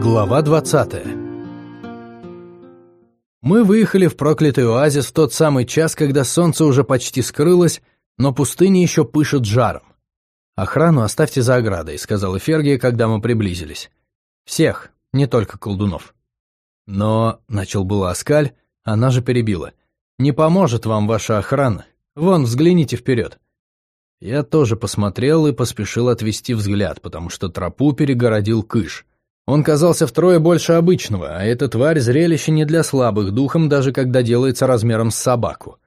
Глава 20 Мы выехали в проклятый оазис в тот самый час, когда солнце уже почти скрылось, но пустыня еще пышет жаром. «Охрану оставьте за оградой», — сказала Фергия, когда мы приблизились. «Всех, не только колдунов». «Но», — начал было Аскаль, она же перебила. «Не поможет вам ваша охрана. Вон, взгляните вперед». Я тоже посмотрел и поспешил отвести взгляд, потому что тропу перегородил кыш. Он казался втрое больше обычного, а эта тварь зрелище не для слабых духом, даже когда делается размером с собаку.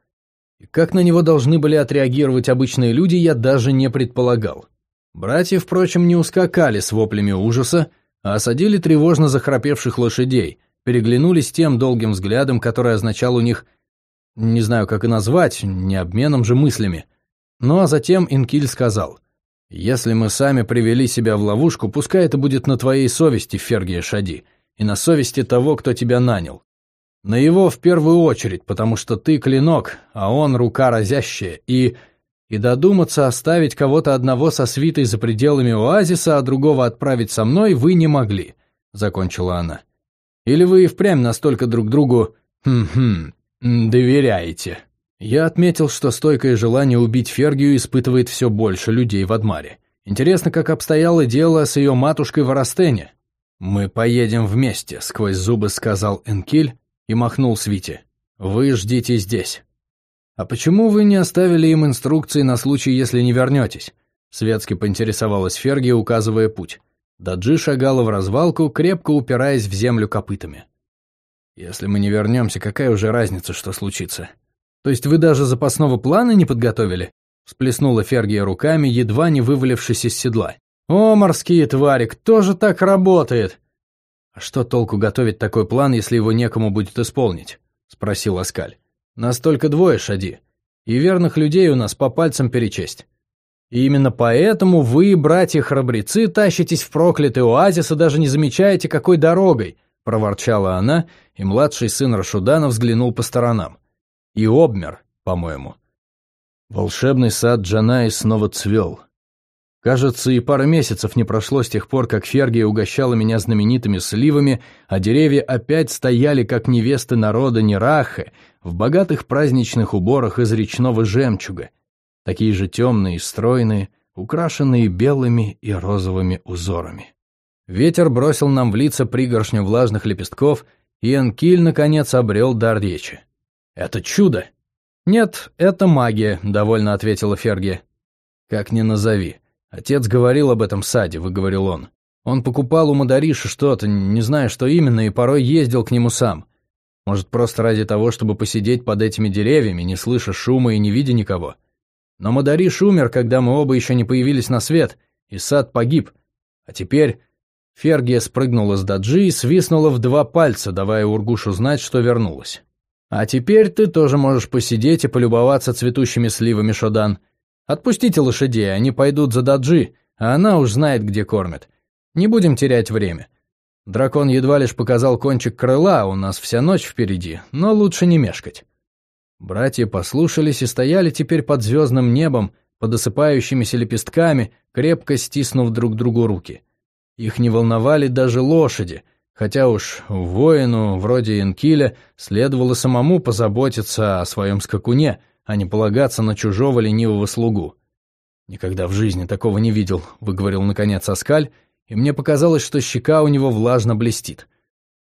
И как на него должны были отреагировать обычные люди, я даже не предполагал. Братья, впрочем, не ускакали с воплями ужаса, а осадили тревожно захрапевших лошадей, переглянулись тем долгим взглядом, который означал у них, не знаю, как и назвать, не обменом же мыслями – ну а затем Инкиль сказал, «Если мы сами привели себя в ловушку, пускай это будет на твоей совести, Фергия Шади, и на совести того, кто тебя нанял. На его в первую очередь, потому что ты клинок, а он рука разящая, и... И додуматься оставить кого-то одного со свитой за пределами оазиса, а другого отправить со мной вы не могли», — закончила она. «Или вы и впрямь настолько друг другу... Хм-хм... доверяете?» Я отметил, что стойкое желание убить Фергию испытывает все больше людей в Адмаре. Интересно, как обстояло дело с ее матушкой в Арастене. «Мы поедем вместе», — сквозь зубы сказал Энкиль и махнул Свите. «Вы ждите здесь». «А почему вы не оставили им инструкции на случай, если не вернетесь?» Светски поинтересовалась Фергия, указывая путь. Даджи шагала в развалку, крепко упираясь в землю копытами. «Если мы не вернемся, какая уже разница, что случится?» То есть вы даже запасного плана не подготовили?» Сплеснула Фергия руками, едва не вывалившись из седла. «О, морские твари, кто же так работает?» «А что толку готовить такой план, если его некому будет исполнить?» — спросил Аскаль. «Нас только двое, Шади, и верных людей у нас по пальцам перечесть. И именно поэтому вы, братья-храбрецы, тащитесь в проклятый оазис и даже не замечаете, какой дорогой», — проворчала она, и младший сын Рашудана взглянул по сторонам и обмер, по-моему. Волшебный сад Джанаи снова цвел. Кажется, и пара месяцев не прошло с тех пор, как Фергия угощала меня знаменитыми сливами, а деревья опять стояли, как невесты народа Нерахе, в богатых праздничных уборах из речного жемчуга, такие же темные и стройные, украшенные белыми и розовыми узорами. Ветер бросил нам в лица пригоршню влажных лепестков, и Энкиль, наконец, обрел дар речи. «Это чудо!» «Нет, это магия», — довольно ответила Ферги. «Как ни назови. Отец говорил об этом саде», — выговорил он. «Он покупал у Мадариша что-то, не знаю, что именно, и порой ездил к нему сам. Может, просто ради того, чтобы посидеть под этими деревьями, не слыша шума и не видя никого. Но Мадариш умер, когда мы оба еще не появились на свет, и сад погиб. А теперь...» Фергия спрыгнула с даджи и свистнула в два пальца, давая Ургушу знать, что вернулась. А теперь ты тоже можешь посидеть и полюбоваться цветущими сливами Шодан. Отпустите лошадей, они пойдут за Даджи, а она уж знает, где кормят. Не будем терять время. Дракон едва лишь показал кончик крыла, у нас вся ночь впереди, но лучше не мешкать. Братья послушались и стояли теперь под звездным небом, под осыпающимися лепестками, крепко стиснув друг другу руки. Их не волновали даже лошади — Хотя уж воину, вроде Инкиля, следовало самому позаботиться о своем скакуне, а не полагаться на чужого ленивого слугу. «Никогда в жизни такого не видел», — выговорил наконец Аскаль, и мне показалось, что щека у него влажно блестит.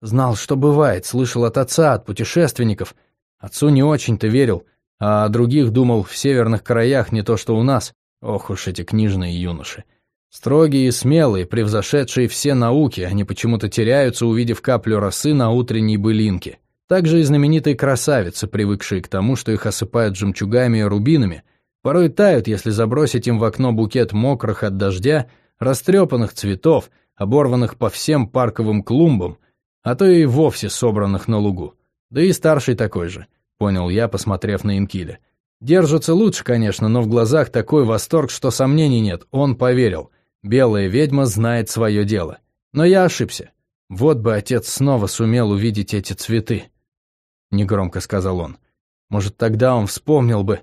Знал, что бывает, слышал от отца, от путешественников. Отцу не очень-то верил, а о других думал в северных краях не то что у нас. Ох уж эти книжные юноши. Строгие и смелые, превзошедшие все науки, они почему-то теряются, увидев каплю росы на утренней былинке. Также и знаменитые красавицы, привыкшие к тому, что их осыпают жемчугами и рубинами, порой тают, если забросить им в окно букет мокрых от дождя, растрепанных цветов, оборванных по всем парковым клумбам, а то и вовсе собранных на лугу. Да и старший такой же, понял я, посмотрев на Инкиля. Держится лучше, конечно, но в глазах такой восторг, что сомнений нет, он поверил. Белая ведьма знает свое дело. Но я ошибся. Вот бы отец снова сумел увидеть эти цветы. Негромко сказал он. Может, тогда он вспомнил бы.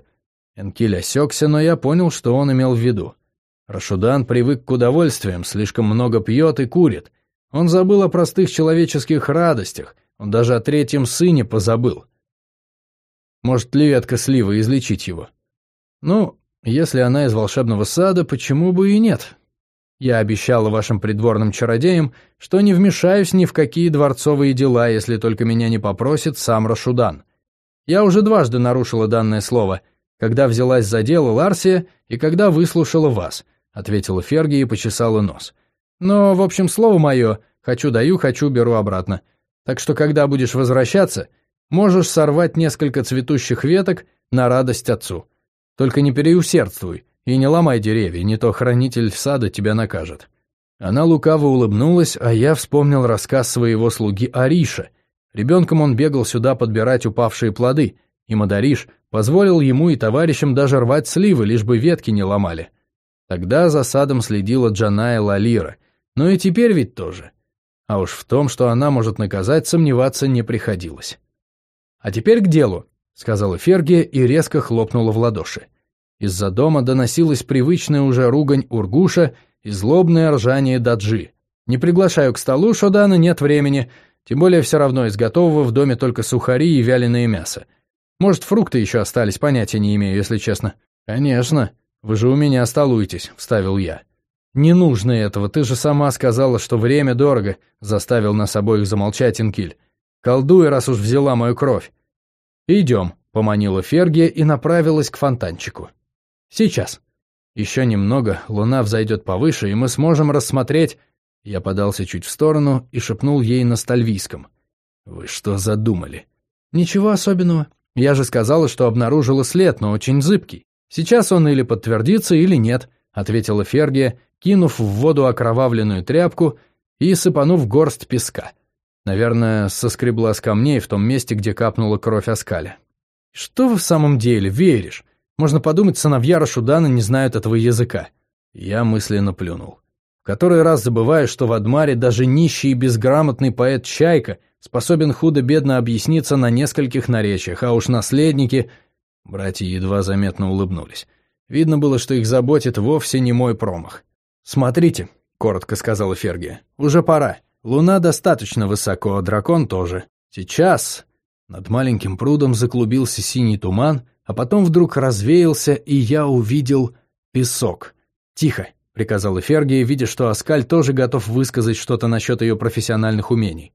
Энкиль осекся, но я понял, что он имел в виду. Рашудан привык к удовольствиям, слишком много пьет и курит. Он забыл о простых человеческих радостях, он даже о третьем сыне позабыл. Может ли ветка сливы излечить его? Ну, если она из волшебного сада, почему бы и нет? Я обещала вашим придворным чародеям, что не вмешаюсь ни в какие дворцовые дела, если только меня не попросит сам Рашудан. Я уже дважды нарушила данное слово, когда взялась за дело Ларсия и когда выслушала вас, ответила Ферги и почесала нос. Но, в общем, слово мое, хочу даю, хочу беру обратно. Так что, когда будешь возвращаться, можешь сорвать несколько цветущих веток на радость отцу. Только не переусердствуй и не ломай деревья, не то хранитель сада тебя накажет». Она лукаво улыбнулась, а я вспомнил рассказ своего слуги Ариша. Ребенком он бегал сюда подбирать упавшие плоды, и Мадариш позволил ему и товарищам даже рвать сливы, лишь бы ветки не ломали. Тогда за садом следила Джаная Лалира, но и теперь ведь тоже. А уж в том, что она может наказать, сомневаться не приходилось. «А теперь к делу», — сказала Фергия и резко хлопнула в ладоши. Из-за дома доносилась привычная уже ругань Ургуша и злобное ржание Даджи. «Не приглашаю к столу, Шодана, нет времени, тем более все равно из готового в доме только сухари и вяленое мясо. Может, фрукты еще остались, понятия не имею, если честно». «Конечно, вы же у меня столуетесь», — вставил я. «Не нужно этого, ты же сама сказала, что время дорого», — заставил нас обоих замолчать Инкиль. «Колдуй, раз уж взяла мою кровь». «Идем», — поманила Фергия и направилась к фонтанчику. Сейчас. Еще немного, луна взойдет повыше, и мы сможем рассмотреть...» Я подался чуть в сторону и шепнул ей на стальвийском. «Вы что задумали?» «Ничего особенного. Я же сказала, что обнаружила след, но очень зыбкий. Сейчас он или подтвердится, или нет», — ответила Фергия, кинув в воду окровавленную тряпку и сыпанув горсть песка. Наверное, соскребла с камней в том месте, где капнула кровь Аскаля. «Что в самом деле веришь? Можно подумать, сыновья Рашудана не знают этого языка. Я мысленно плюнул. В который раз забываю, что в Адмаре даже нищий и безграмотный поэт Чайка способен худо-бедно объясниться на нескольких наречиях, а уж наследники... Братья едва заметно улыбнулись. Видно было, что их заботит вовсе не мой промах. «Смотрите», — коротко сказала Фергия, — «уже пора. Луна достаточно высоко, а дракон тоже. Сейчас...» Над маленьким прудом заклубился синий туман, а потом вдруг развеялся, и я увидел песок. «Тихо», — приказала Фергия, видя, что Аскаль тоже готов высказать что-то насчет ее профессиональных умений.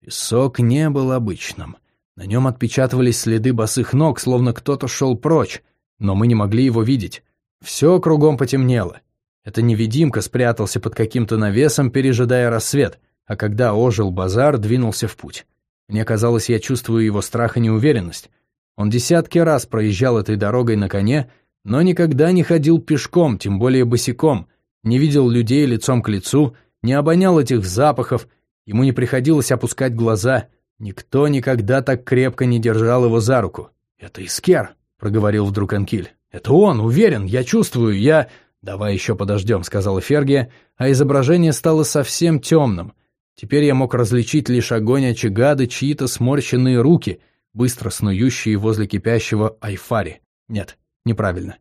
Песок не был обычным. На нем отпечатывались следы босых ног, словно кто-то шел прочь, но мы не могли его видеть. Все кругом потемнело. Это невидимка спрятался под каким-то навесом, пережидая рассвет, а когда ожил базар, двинулся в путь. Мне казалось, я чувствую его страх и неуверенность. Он десятки раз проезжал этой дорогой на коне, но никогда не ходил пешком, тем более босиком, не видел людей лицом к лицу, не обонял этих запахов, ему не приходилось опускать глаза, никто никогда так крепко не держал его за руку. «Это Искер», — проговорил вдруг Анкиль. «Это он, уверен, я чувствую, я...» «Давай еще подождем», — сказала Фергия, а изображение стало совсем темным. Теперь я мог различить лишь огонь очага да чьи-то сморщенные руки — быстро снующие возле кипящего айфари. Нет, неправильно.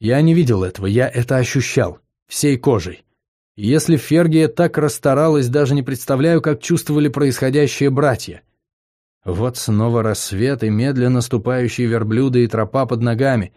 Я не видел этого, я это ощущал, всей кожей. И если Фергия так расстаралась, даже не представляю, как чувствовали происходящее братья. Вот снова рассвет и медленно ступающие верблюды и тропа под ногами.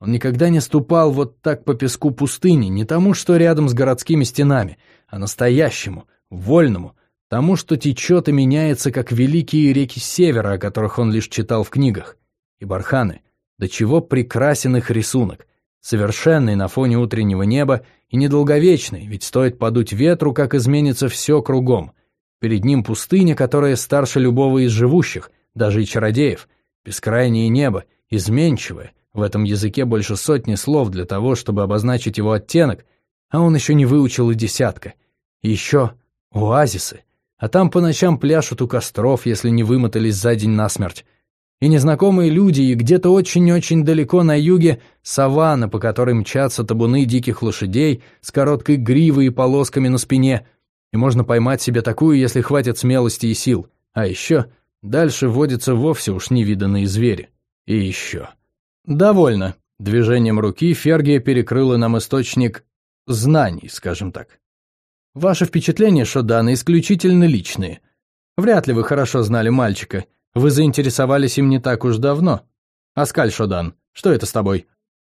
Он никогда не ступал вот так по песку пустыни, не тому, что рядом с городскими стенами, а настоящему, вольному, тому, что течет и меняется, как великие реки севера, о которых он лишь читал в книгах. И барханы, до чего прекрасен их рисунок, совершенный на фоне утреннего неба и недолговечный, ведь стоит подуть ветру, как изменится все кругом. Перед ним пустыня, которая старше любого из живущих, даже и чародеев, бескрайнее небо, изменчивое, в этом языке больше сотни слов для того, чтобы обозначить его оттенок, а он еще не выучил и десятка. И еще оазисы, а там по ночам пляшут у костров, если не вымотались за день насмерть. И незнакомые люди, и где-то очень-очень далеко на юге саванна, по которой мчатся табуны диких лошадей с короткой гривой и полосками на спине, и можно поймать себе такую, если хватит смелости и сил. А еще дальше водятся вовсе уж невиданные звери. И еще. Довольно. Движением руки Фергия перекрыла нам источник знаний, скажем так. Ваши впечатления, Шодана, исключительно личные. Вряд ли вы хорошо знали мальчика. Вы заинтересовались им не так уж давно. Аскаль Шодан, что это с тобой?»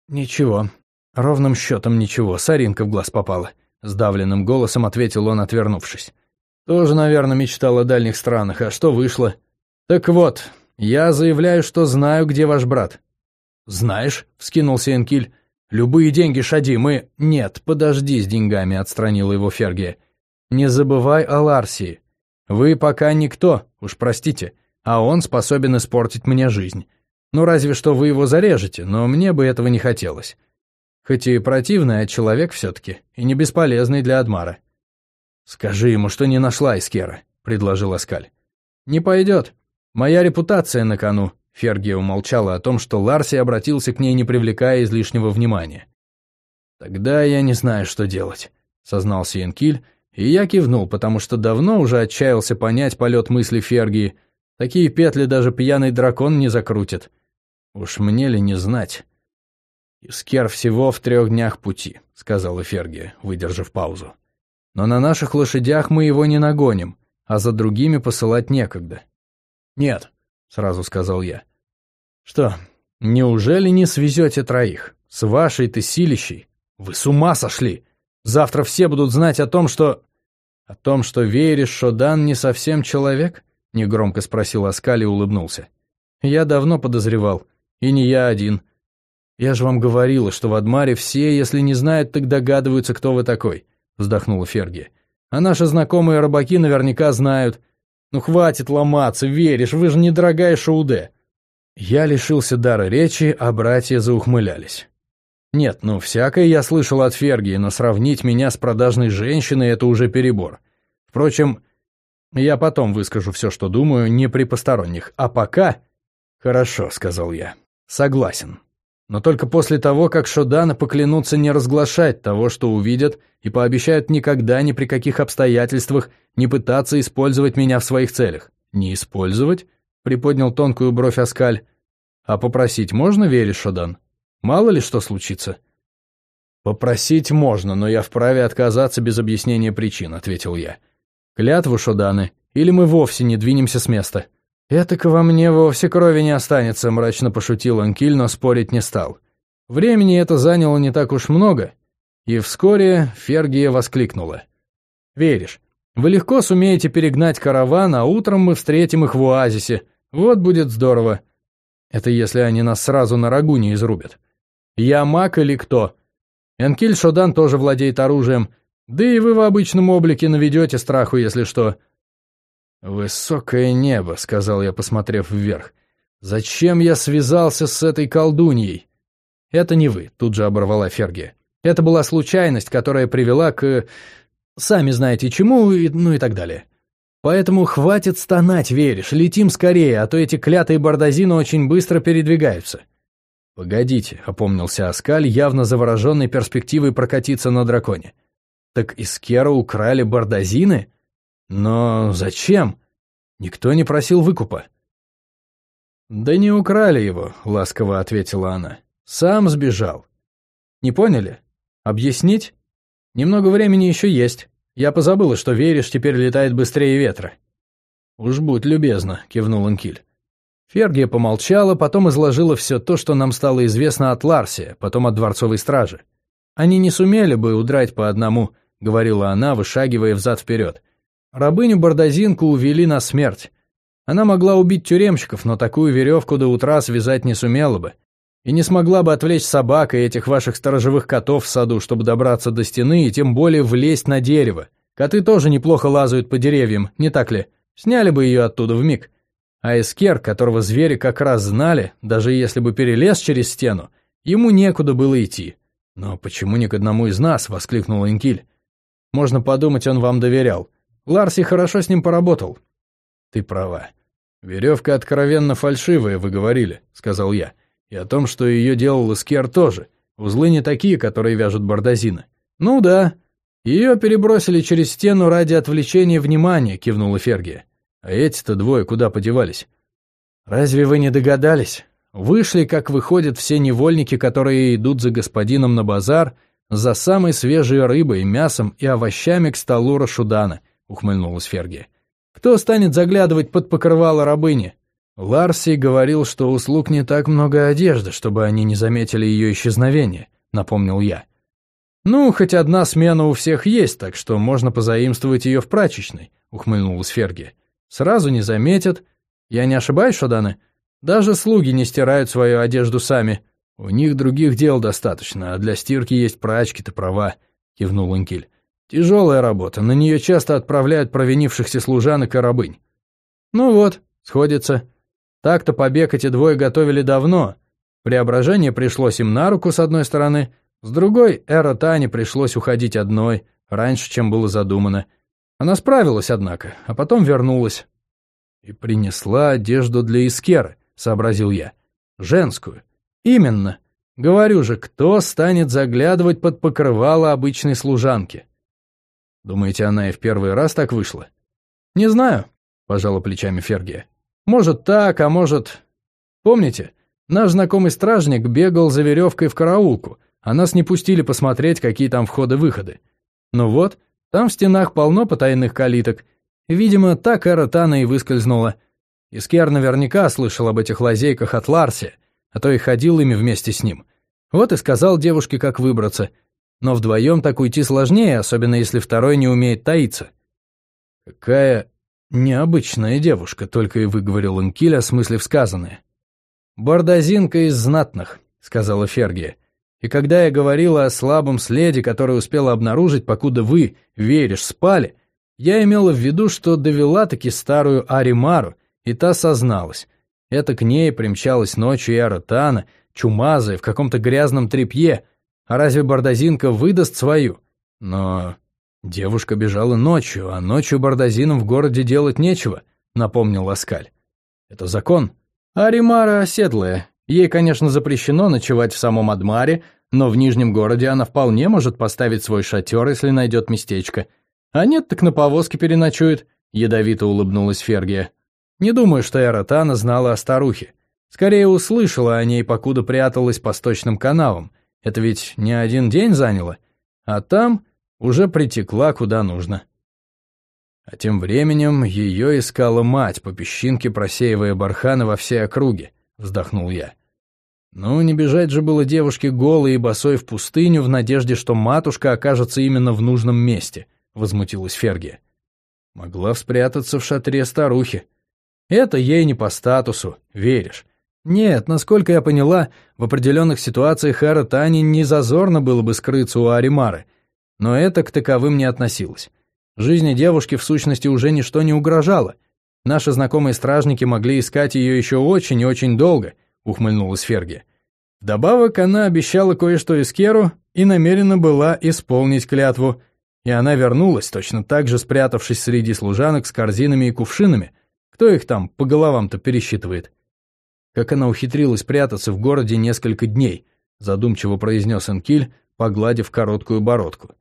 «Ничего. Ровным счетом ничего. Соринка в глаз попала». Сдавленным голосом ответил он, отвернувшись. «Тоже, наверное, мечтал о дальних странах. А что вышло?» «Так вот, я заявляю, что знаю, где ваш брат». «Знаешь?» — вскинулся Энкиль. «Любые деньги, Шади, мы...» «Нет, подожди с деньгами», — отстранила его Фергия. «Не забывай о Ларсии. Вы пока никто, уж простите, а он способен испортить мне жизнь. Ну, разве что вы его зарежете, но мне бы этого не хотелось. Хоть и противный, а человек все-таки, и не бесполезный для Адмара». «Скажи ему, что не нашла Искера», — предложил Аскаль. «Не пойдет. Моя репутация на кону, Фергия умолчала о том, что Ларси обратился к ней, не привлекая излишнего внимания. «Тогда я не знаю, что делать», — сознался Янкиль, и я кивнул, потому что давно уже отчаялся понять полет мысли Фергии. Такие петли даже пьяный дракон не закрутит. Уж мне ли не знать? «Искер всего в трех днях пути», — сказала Фергия, выдержав паузу. «Но на наших лошадях мы его не нагоним, а за другими посылать некогда». «Нет», — сразу сказал я. «Что, неужели не свезете троих? С вашей-то силищей? Вы с ума сошли! Завтра все будут знать о том, что...» «О том, что веришь, что Дан не совсем человек?» — негромко спросил Аскали и улыбнулся. «Я давно подозревал. И не я один. Я же вам говорила, что в Адмаре все, если не знают, так догадываются, кто вы такой», — вздохнула Ферги. «А наши знакомые рыбаки наверняка знают. Ну хватит ломаться, веришь, вы же недорогая Шауде. Я лишился дара речи, а братья заухмылялись. Нет, ну всякое я слышал от Фергии, но сравнить меня с продажной женщиной — это уже перебор. Впрочем, я потом выскажу все, что думаю, не при посторонних. А пока... Хорошо, — сказал я. Согласен. Но только после того, как Шодана поклянутся не разглашать того, что увидят, и пообещают никогда ни при каких обстоятельствах не пытаться использовать меня в своих целях. Не использовать? Приподнял тонкую бровь Аскаль. А попросить можно, веришь, Шодан? Мало ли что случится. Попросить можно, но я вправе отказаться без объяснения причин, ответил я. Клятву, Шоданы, или мы вовсе не двинемся с места. «Это-ка во мне вовсе крови не останется», — мрачно пошутил Анкиль, но спорить не стал. Времени это заняло не так уж много, и вскоре Фергия воскликнула. «Веришь, вы легко сумеете перегнать караван, а утром мы встретим их в оазисе. Вот будет здорово. Это если они нас сразу на рагу не изрубят. Я маг или кто? Энкиль Шодан тоже владеет оружием, да и вы в обычном облике наведете страху, если что». «Высокое небо», — сказал я, посмотрев вверх. «Зачем я связался с этой колдуньей?» «Это не вы», — тут же оборвала Фергия. «Это была случайность, которая привела к... Сами знаете чему, и, ну и так далее. Поэтому хватит стонать, веришь, летим скорее, а то эти клятые бардазины очень быстро передвигаются». «Погодите», — опомнился Аскаль, явно завороженный перспективой прокатиться на драконе. «Так из Кера украли бардазины?» Но зачем? Никто не просил выкупа. «Да не украли его», — ласково ответила она. «Сам сбежал». «Не поняли? Объяснить? Немного времени еще есть. Я позабыла, что веришь теперь летает быстрее ветра». «Уж будь любезна», — кивнул Анкиль. Фергия помолчала, потом изложила все то, что нам стало известно от Ларсия, потом от дворцовой стражи. «Они не сумели бы удрать по одному», — говорила она, вышагивая взад-вперед. Рабыню Бардазинку увели на смерть. Она могла убить тюремщиков, но такую веревку до утра связать не сумела бы. И не смогла бы отвлечь собак и этих ваших сторожевых котов в саду, чтобы добраться до стены и тем более влезть на дерево. Коты тоже неплохо лазают по деревьям, не так ли? Сняли бы ее оттуда в миг. А Эскер, которого звери как раз знали, даже если бы перелез через стену, ему некуда было идти. «Но почему ни к одному из нас?» — воскликнул Инкиль. «Можно подумать, он вам доверял. Ларси хорошо с ним поработал». «Ты права. Веревка откровенно фальшивая, вы говорили», — сказал я. «И о том, что ее делал Искер тоже. Узлы не такие, которые вяжут бардазины». «Ну да. Ее перебросили через стену ради отвлечения внимания», — кивнула Фергия. «А эти-то двое куда подевались?» «Разве вы не догадались? Вышли, как выходят все невольники, которые идут за господином на базар, за самой свежей рыбой, мясом и овощами к столу Рашудана, ухмыльнулась Ферги. Кто станет заглядывать под покрывало рабыни? Ларси говорил, что у слуг не так много одежды, чтобы они не заметили ее исчезновение, напомнил я. Ну, хоть одна смена у всех есть, так что можно позаимствовать ее в прачечной, ухмыльнулась Ферги. Сразу не заметят. Я не ошибаюсь, Шаданы? Даже слуги не стирают свою одежду сами. У них других дел достаточно, а для стирки есть прачки, ты права, кивнул Инкиль. Тяжелая работа, на нее часто отправляют провинившихся служанок и рабынь. Ну вот, сходится. Так-то побег эти двое готовили давно. Преображение пришлось им на руку с одной стороны, с другой Эра Тане пришлось уходить одной, раньше, чем было задумано. Она справилась, однако, а потом вернулась. И принесла одежду для Искеры, сообразил я. Женскую. Именно. Говорю же, кто станет заглядывать под покрывало обычной служанки? Думаете, она и в первый раз так вышла? Не знаю, пожала плечами Фергия. Может так, а может... Помните, наш знакомый стражник бегал за веревкой в караулку, а нас не пустили посмотреть, какие там входы-выходы. Ну вот, там в стенах полно потайных калиток. Видимо, так Эра Тана и выскользнула. Искер наверняка слышал об этих лазейках от Ларси, а то и ходил ими вместе с ним. Вот и сказал девушке, как выбраться. Но вдвоем так уйти сложнее, особенно если второй не умеет таиться. «Какая необычная девушка», — только и выговорил Инкиль, осмыслив сказанное. «Бардазинка из знатных», — сказала Фергия. И когда я говорила о слабом следе, который успела обнаружить, покуда вы, веришь, спали, я имела в виду, что довела-таки старую Аримару, и та созналась. Это к ней примчалась ночью и Аратана, чумазая, в каком-то грязном тряпье. А разве Бардазинка выдаст свою? Но девушка бежала ночью, а ночью Бардазинам в городе делать нечего, напомнил Ласкаль. Это закон. Аримара оседлая, Ей, конечно, запрещено ночевать в самом Адмаре, но в Нижнем городе она вполне может поставить свой шатер, если найдет местечко. А нет, так на повозке переночует», — ядовито улыбнулась Фергия. «Не думаю, что Эратана знала о старухе. Скорее услышала о ней, покуда пряталась по сточным канавам. Это ведь не один день заняло. А там уже притекла куда нужно». А тем временем ее искала мать по песчинке, просеивая барханы во всей округе. — вздохнул я. Ну, не бежать же было девушке голой и босой в пустыню в надежде, что матушка окажется именно в нужном месте, — возмутилась Фергия. Могла спрятаться в шатре старухи. Это ей не по статусу, веришь? Нет, насколько я поняла, в определенных ситуациях Эра Тани не зазорно было бы скрыться у Аримары, но это к таковым не относилось. Жизни девушки в сущности уже ничто не угрожало — Наши знакомые стражники могли искать ее еще очень и очень долго, ухмыльнулась Ферги. Вдобавок она обещала кое-что Искеру и намерена была исполнить клятву, и она вернулась, точно так же спрятавшись среди служанок с корзинами и кувшинами. Кто их там по головам-то пересчитывает? Как она ухитрилась прятаться в городе несколько дней, задумчиво произнес Энкиль, погладив короткую бородку.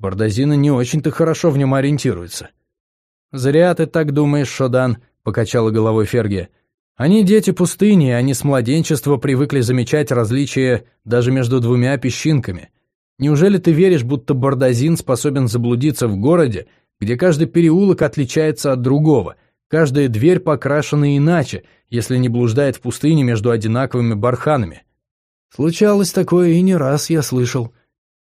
Бардазина не очень-то хорошо в нем ориентируется. «Зря ты так думаешь, Шодан», — покачала головой Ферги. «Они дети пустыни, они с младенчества привыкли замечать различия даже между двумя песчинками. Неужели ты веришь, будто Бардазин способен заблудиться в городе, где каждый переулок отличается от другого, каждая дверь покрашена иначе, если не блуждает в пустыне между одинаковыми барханами?» «Случалось такое и не раз, я слышал».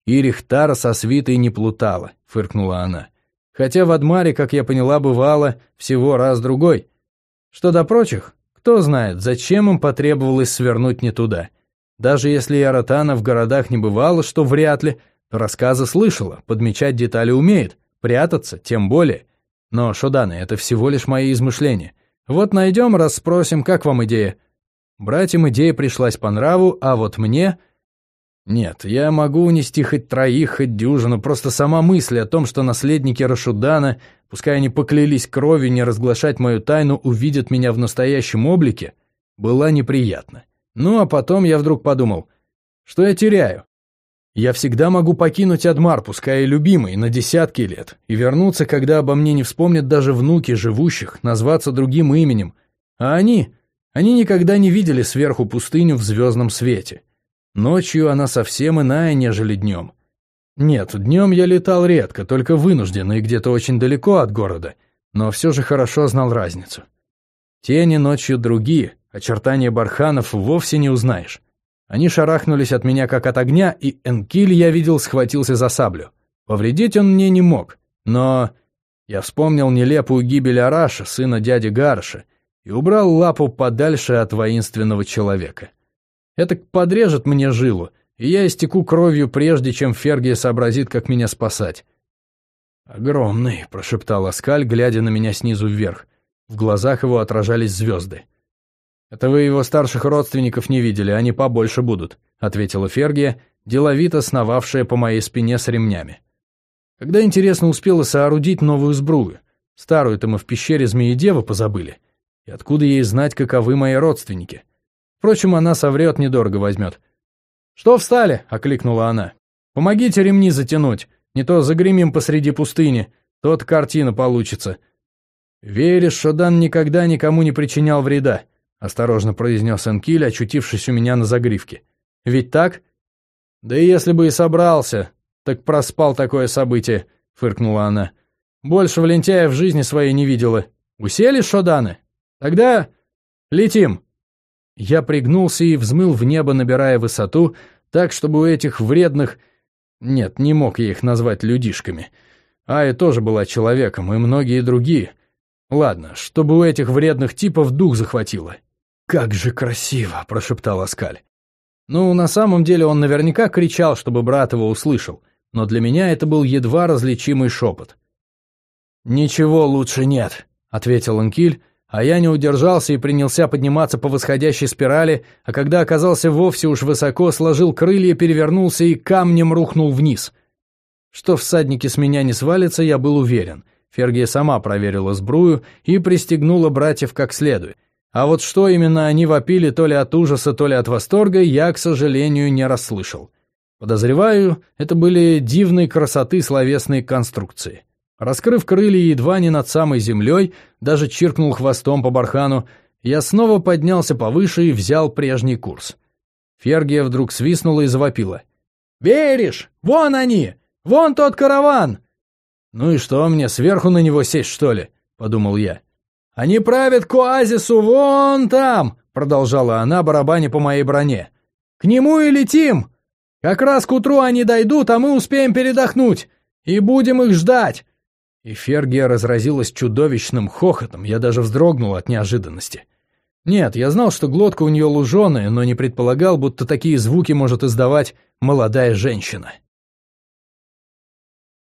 «Ирихтара со свитой не плутала», — фыркнула она. Хотя в Адмаре, как я поняла, бывало всего раз-другой. Что до прочих, кто знает, зачем им потребовалось свернуть не туда. Даже если Яратана в городах не бывало, что вряд ли, рассказы слышала, подмечать детали умеет, прятаться тем более. Но, Шоданы, это всего лишь мои измышления. Вот найдем, расспросим, как вам идея. Братьям идея пришлась по нраву, а вот мне нет, я могу унести хоть троих, хоть дюжину, просто сама мысль о том, что наследники Рашудана, пускай они поклялись кровью не разглашать мою тайну, увидят меня в настоящем облике, была неприятна. Ну а потом я вдруг подумал, что я теряю? Я всегда могу покинуть Адмар, пускай и любимый, на десятки лет, и вернуться, когда обо мне не вспомнят даже внуки живущих, назваться другим именем. А они, они никогда не видели сверху пустыню в звездном свете. Ночью она совсем иная, нежели днем. Нет, днем я летал редко, только вынужденно и где-то очень далеко от города, но все же хорошо знал разницу. Тени ночью другие, очертания барханов вовсе не узнаешь. Они шарахнулись от меня как от огня, и Энкиль, я видел, схватился за саблю. Повредить он мне не мог, но... Я вспомнил нелепую гибель Араша, сына дяди Гарша, и убрал лапу подальше от воинственного человека. Это подрежет мне жилу, и я истеку кровью, прежде чем Фергия сообразит, как меня спасать. «Огромный», — прошептал Аскаль, глядя на меня снизу вверх. В глазах его отражались звезды. «Это вы его старших родственников не видели, они побольше будут», — ответила Фергия, деловито сновавшая по моей спине с ремнями. Когда, интересно, успела соорудить новую сбрую? Старую-то мы в пещере Змеи-Девы позабыли. И откуда ей знать, каковы мои родственники? Впрочем, она соврет, недорого возьмет. «Что встали?» — окликнула она. «Помогите ремни затянуть, не то загремим посреди пустыни, тот картина получится». «Веришь, что Дан никогда никому не причинял вреда?» осторожно произнес Энкиль, очутившись у меня на загривке. «Ведь так?» «Да и если бы и собрался, так проспал такое событие», — фыркнула она. «Больше в лентяя в жизни своей не видела. Усели, Шоданы? Тогда летим». Я пригнулся и взмыл в небо, набирая высоту, так, чтобы у этих вредных... Нет, не мог я их назвать людишками. Ая тоже была человеком, и многие другие. Ладно, чтобы у этих вредных типов дух захватило. «Как же красиво!» – прошептал Аскаль. Ну, на самом деле он наверняка кричал, чтобы брат его услышал, но для меня это был едва различимый шепот. «Ничего лучше нет», — ответил Анкиль, а я не удержался и принялся подниматься по восходящей спирали, а когда оказался вовсе уж высоко, сложил крылья, перевернулся и камнем рухнул вниз. Что всадники с меня не свалятся, я был уверен. Фергия сама проверила сбрую и пристегнула братьев как следует. А вот что именно они вопили то ли от ужаса, то ли от восторга, я, к сожалению, не расслышал. Подозреваю, это были дивной красоты словесные конструкции. Раскрыв крылья едва не над самой землей, даже чиркнул хвостом по бархану, я снова поднялся повыше и взял прежний курс. Фергия вдруг свистнула и завопила. «Веришь? Вон они! Вон тот караван!» «Ну и что, мне сверху на него сесть, что ли?» — подумал я. «Они правят к оазису вон там!» — продолжала она, барабаня по моей броне. «К нему и летим! Как раз к утру они дойдут, а мы успеем передохнуть, и будем их ждать!» И Фергия разразилась чудовищным хохотом, я даже вздрогнул от неожиданности. Нет, я знал, что глотка у нее луженая, но не предполагал, будто такие звуки может издавать молодая женщина.